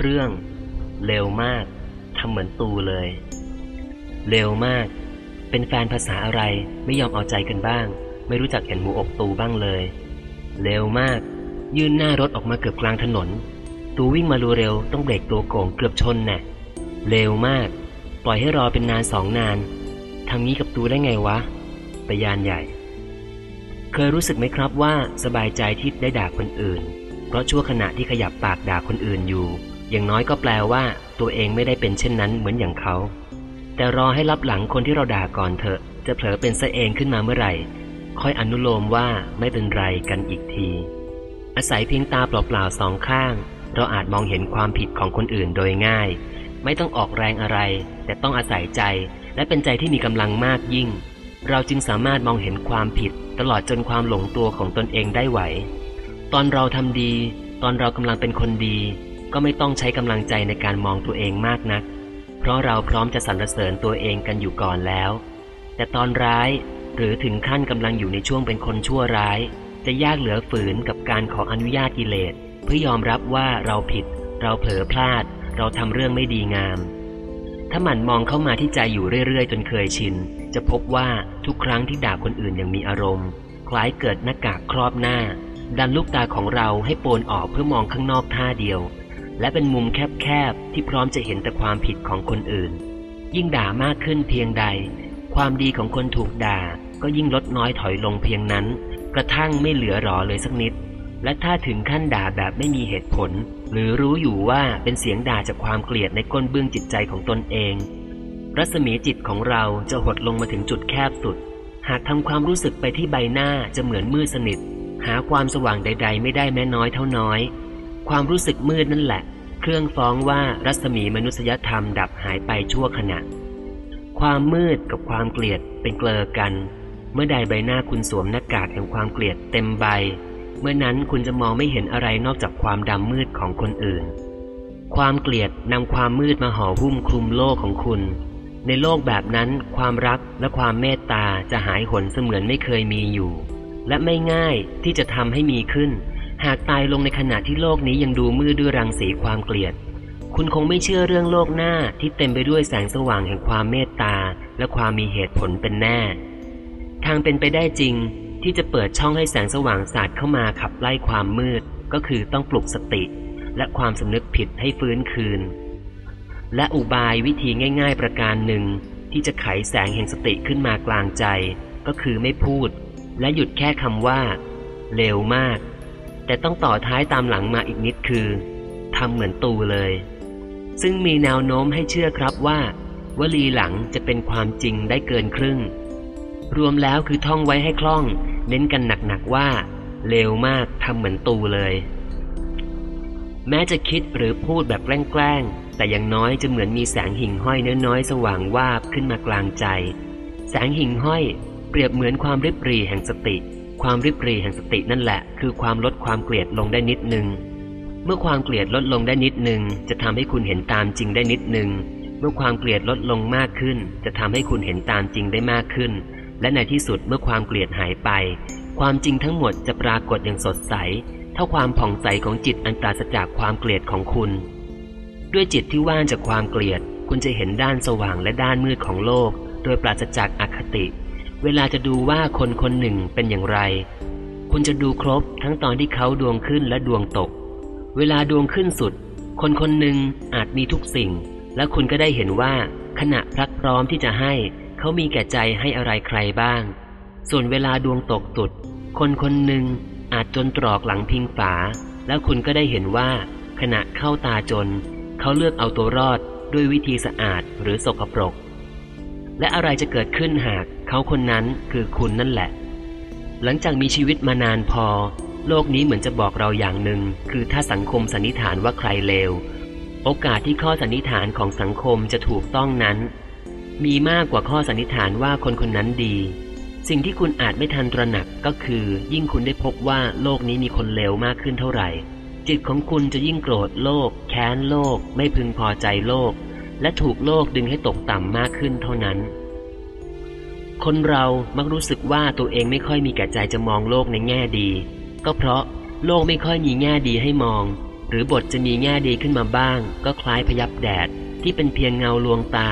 เรื่อง เร็วมากทำเหมือนตูเลย เร็วมาก เป็นแฟนภาษาอะไรไม่ยอมเอาใจกันบ้าง ไม่รู้จักเห็นหมูอกตูบ้างเลย เร็วมาก ยื่นหน้ารถออกมาเกือบกลางถนน ตูวิ่งมาเร็วต้องเบรกตัวโก่งเกือบชนน่ะ เร็วมาก ปล่อยให้รอเป็นนานสองนานทำงี้กับตูได้ไงวะปยานใหญ่ เคยรู้สึกไหมครับว่าสบายใจที่ได้ด่าคนอื่น เพราะชั่วขณะที่ขยับปากด่าคนอื่นอยู่ อย่างน้อยก็แปลว่า ตัวเองไม่ได้เป็นเช่นนั้นเหมือนอย่างเขา แต่รอให้รับหลังคนที่เราด่าก่อนเถอะ จะเผลอเป็นซะเองขึ้นมาเมื่อไหร่ ค่อยอนุโลมว่าไม่เป็นไรกันอีกที อาศัยเพียงตาเปล่าๆสองข้าง เราอาจมองเห็นความผิดของคนอื่นโดยง่าย ไม่ต้องออกแรงอะไร แต่ต้องอาศัยใจ และเป็นใจที่มีกำลังมากยิ่ง เราจึงสามารถมองเห็นความผิด ตลอดจนความหลงตัวของตนเองได้ไหว ตอนเราทำดี ตอนเรากำลังเป็นคนดี ก็ไม่ต้องใช้กำลังใจในการมองตัวเองมากนัก เพราะเราพร้อมจะสรรเสริญตัวเองกันอยู่ก่อนแล้ว แต่ตอนร้ายหรือถึงขั้นกำลังอยู่ในช่วงเป็นคนชั่วร้าย จะยากเหลือฝืนกับการขออนุญาตกิเลส เพื่อยอมรับว่าเราผิด เราเผลอพลาด เราทำเรื่องไม่ดีงาม ถ้าหมั่นมองเข้ามาที่ใจอยู่เรื่อยๆ จนเคยชิน จะพบว่าทุกครั้งที่ด่าคนอื่นอย่างมีอารมณ์ คล้ายเกิดหน้ากากครอบหน้า ดันลูกตาของเราให้โปนออกเพื่อมองข้างนอกท่าเดียว และเป็นมุมแคบๆที่พร้อมจะเห็นแต่ความผิดของคนอื่น ยิ่งด่ามากขึ้นเพียงใด ความดีของคนถูกด่าก็ยิ่งลดน้อยถอยลงเพียงนั้น กระทั่งไม่เหลือหรอเลยสักนิด และถ้าถึงขั้นด่าแบบไม่มีเหตุผล หรือรู้อยู่ว่าเป็นเสียงด่าจากความเกลียดในก้นเบื้องจิตใจของตนเอง รัศมีจิตของเราจะหดลงมาถึงจุดแคบสุด หากทำความรู้สึกไปที่ใบหน้าจะเหมือนมืดสนิท หาความสว่างใด ๆ ไม่ได้แม้น้อยเท่าน้อย ความรู้สึกมืดนั่นแหละ เครื่องฟ้องว่ารัศมีมนุษยธรรมดับหายไปชั่วขณะ ความมืดกับความเกลียดเป็นเกลอกัน เมื่อใดใบหน้าคุณสวมหน้ากากแห่งความเกลียดเต็มใบ เมื่อนั้นคุณจะมองไม่เห็นอะไรนอกจากความดำมืดของคนอื่น ความเกลียดนำความมืดมาห่อหุ้มคลุมโลกของคุณ ในโลกแบบนั้น ความรักและความเมตตาจะหายหนเสมือนไม่เคยมีอยู่ และไม่ง่ายที่จะทำให้มีขึ้น หากตายลงในขณะที่โลกนี้ยังดูมืดด้วยรังสีความเกลียด คุณคงไม่เชื่อเรื่องโลกหน้าที่เต็มไปด้วยแสงสว่างแห่งความเมตตา และความมีเหตุผลเป็นแน่ ทางเป็นไปได้จริงที่จะเปิดช่องให้แสงสว่างสาดเข้ามาขับไล่ความมืด ก็คือต้องปลุกสติ และความสำนึกผิดให้ฟื้นคืน และอุบายวิธีง่าย ๆ ประการหนึ่ง ที่จะไขแสงแห่งสติขึ้นมากลางใจ ก็คือไม่พูด และหยุดแค่คำว่าเร็วมาก แต่ต้องต่อท้ายตามหลังมาอีกนิดคือทำเหมือนตูเลย ซึ่งมีแนวโน้มให้เชื่อครับว่า วลีหลังจะเป็นความจริงได้เกินครึ่ง รวมแล้วคือท่องไว้ให้คล่อง เน้นกันหนักๆว่าเร็วมากทำเหมือนตูเลย แม้จะคิดหรือพูดแบบแกล้งๆแต่อย่างน้อยจะเหมือนมีแสงหิ่งห้อยน้อยๆสว่างวาบขึ้นมากลางใจ แสงหิ่งห้อยเปรียบเหมือนความริบรีแห่งสติ ความริบรีแห่งสตินั่นแหละ คือความลดความเกลียดลงได้นิดนึง เมื่อความเกลียดลดลงได้นิดนึง จะทำให้คุณเห็นตามจริงได้นิดนึง เมื่อความเกลียดลดลงมากขึ้น จะทำให้คุณเห็นตามจริงได้มากขึ้น และในที่สุดเมื่อความเกลียดหายไป ความจริงทั้งหมดจะปรากฏอย่างสดใส เท่าความผ่องใสของจิตอันปราศจากความเกลียดของคุณ ด้วยจิตที่ว่างจากความเกลียด คุณจะเห็นด้านสว่างและด้านมืดของโลก โดยปราศจากอคติ เวลาจะดูว่าคนคนหนึ่งเป็นอย่างไร คุณจะดูครบทั้งตอนที่เขาดวงขึ้นและดวงตก เวลาดวงขึ้นสุด คนคนหนึ่งอาจมีทุกสิ่ง และคุณก็ได้เห็นว่าขณะพรักพร้อมที่จะให้ เขามีแก่ใจให้อะไรใครบ้าง ส่วนเวลาดวงตกสุด คนคนหนึ่งอาจจนตรอกหลังพิงฝา แล้วคุณก็ได้เห็นว่า ขณะเข้าตาจน เขาเลือกเอาตัวรอดด้วยวิธีสะอาดหรือสกปรก และอะไรจะเกิดขึ้นหาก เขาคนนั้นคือคุณนั่นแหละ หลังจากมีชีวิตมานานพอ โลกนี้เหมือนจะบอกเราอย่างหนึ่ง คือถ้าสังคมสันนิษฐานว่าใครเลว โอกาสที่ข้อสันนิษฐานของสังคมจะถูกต้องนั้น มีมากกว่าข้อสันนิษฐานว่าคนคนนั้นดี สิ่งที่คุณอาจไม่ทันตระหนักก็คือ ยิ่งคุณได้พบว่าโลกนี้มีคนเลวมากขึ้นเท่าไหร่ จิตของคุณจะยิ่งโกรธโลก แค้นโลก ไม่พึงพอใจโลก และถูกโลกดึงให้ตกต่ำมากขึ้นเท่านั้น คนเรามักรู้สึกว่าตัวเองไม่ค่อยมีแก่ใจจะมองโลกในแง่ดี ก็เพราะโลกไม่ค่อยมีแง่ดีให้มอง หรือบทจะมีแง่ดีขึ้นมาบ้าง ก็คล้ายพยับแดด ที่เป็นเพียงเงาลวงตา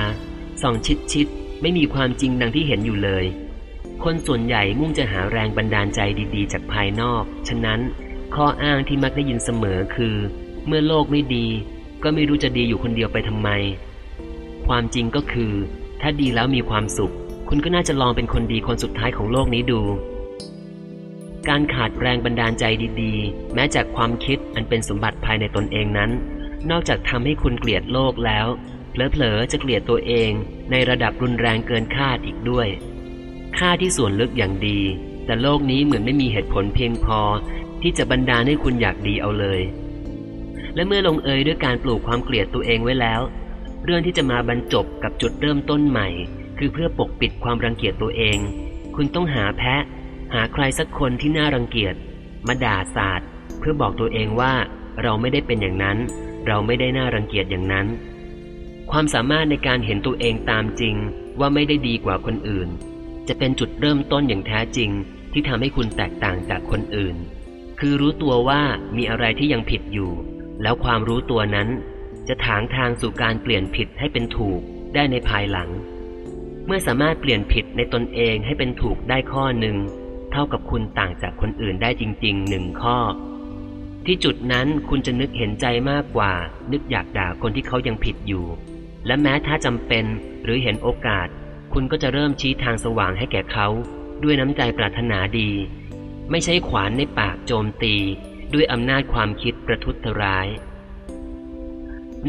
ส่องชิดชิดไม่มีความจริงดังที่เห็นอยู่เลย คนส่วนใหญ่มุ่งจะหาแรงบันดาลใจดีๆ จากภายนอก ฉะนั้น ข้ออ้างที่มักได้ยินเสมอคือ เมื่อโลกไม่ดี ก็ไม่รู้จะดีอยู่คนเดียวไปทำไม ความจริงก็คือ ถ้าดีแล้วมีความสุข คุณก็น่าจะลองเป็นคนดีคนสุดท้ายของโลกนี้ดู การขาดแรงบันดาลใจดีๆ แม้จากความคิดอันเป็นสมบัติภายในตนเองนั้น นอกจากทำให้คุณเกลียดโลกแล้วเผลอๆจะเกลียดตัวเองในระดับรุนแรงเกินคาดอีกด้วย ค่าที่ส่วนลึกอย่างดี แต่โลกนี้เหมือนไม่มีเหตุผลเพียงพอ ที่จะบันดาลให้คุณอยากดีเอาเลย และเมื่อลงเอยด้วยการปลูกความเกลียดตัวเองไว้แล้ว เรื่องที่จะมาบรรจบกับจุดเริ่มต้นใหม่ คือเพื่อปกปิดความรังเกียจตัวเอง คุณต้องหาแพะ หาใครสักคนที่น่ารังเกียจ มาด่าศาสตร์ เพื่อบอกตัวเองว่าเราไม่ได้เป็นอย่างนั้น เราไม่ได้น่ารังเกียจอย่างนั้น ความสามารถในการเห็นตัวเองตามจริงว่าไม่ได้ดีกว่าคนอื่น จะเป็นจุดเริ่มต้นอย่างแท้จริง ที่ทำให้คุณแตกต่างจากคนอื่น คือรู้ตัวว่ามีอะไรที่ยังผิดอยู่ แล้วความรู้ตัวนั้น จะถางทางสู่การเปลี่ยนผิดให้เป็นถูกได้ในภายหลัง เมื่อสามารถเปลี่ยนผิดในตนเองให้เป็นถูกได้ข้อหนึ่ง เท่ากับคุณต่างจากคนอื่นได้จริงๆหนึ่งข้อ ที่จุดนั้นคุณจะนึกเห็นใจมากกว่า นึกอยากด่าคนที่เขายังผิดอยู่ และแม้ถ้าจำเป็นหรือเห็นโอกาส คุณก็จะเริ่มชี้ทางสว่างให้แก่เขา ด้วยน้ำใจปรารถนาดี ไม่ใช่ขวานในปากโจมตี ด้วยอำนาจความคิดประทุษร้าย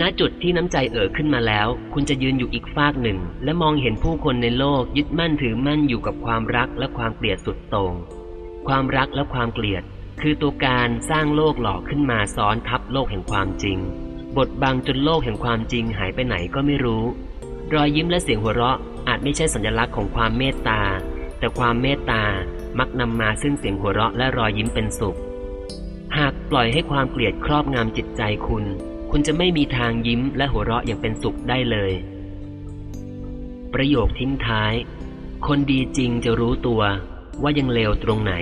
ณจุดที่น้ำใจเอ่อขึ้นมาแล้ว คุณจะยืนอยู่อีกฟากหนึ่ง และมองเห็นผู้คนในโลกยึดมั่นถือมั่นอยู่กับความรักและความเกลียดสุดโต่งความรักและความเกลียด คือตัวการสร้างโลกหลอกขึ้นมาซ้อนทับโลกแห่งความจริง บทบังจนโลกแห่งความจริงหายไปไหนก็ไม่รู้ รอยยิ้มและเสียงหัวเราะอาจไม่ใช่สัญลักษณ์ของความเมตตา แต่ความเมตตามักนำมาซึ่งเสียงหัวเราะและรอยยิ้มเป็นสุข หากปล่อยให้ความเกลียดครอบงำจิตใจคุณ คุณจะไม่มีทางยิ้มและหัวเราะอย่างเป็นสุขได้เลย ประโยคทิ้งท้าย คนดีจริงจะรู้ตัวว่ายังเลวตรงไหน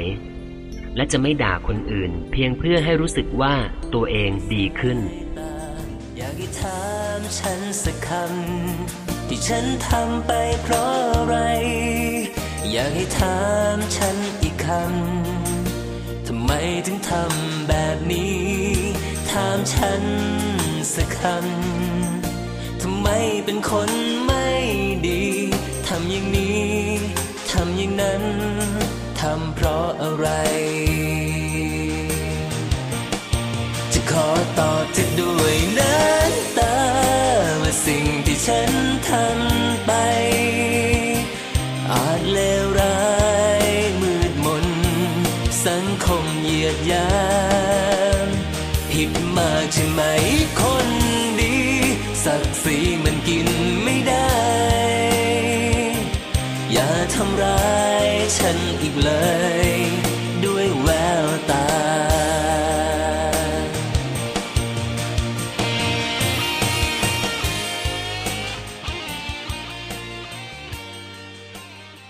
และจะไม่ด่าคนอื่น เพียงเพื่อให้รู้สึกว่าตัวเองดีขึ้น อยากให้ถามฉันสักคำที่ฉันทำไปเพราะอะไร อยากให้ถามฉันอีกคำทำไมถึงทำแบบนี้ ถามฉัน สักคำทำไมเป็นคนไม่ดี ทำอย่างนี้ ทำอย่างนั้น ทำเพราะอะไร จะขอตอบเธอด้วยน้ำตา ว่าสิ่งที่ฉันทำไป อาจเลวร้าย มืดมน สังคมเหยียดยามผิดมากใช่ไหม รีมันกินไม่ได้ อย่าทำร้ายฉันอีกเลย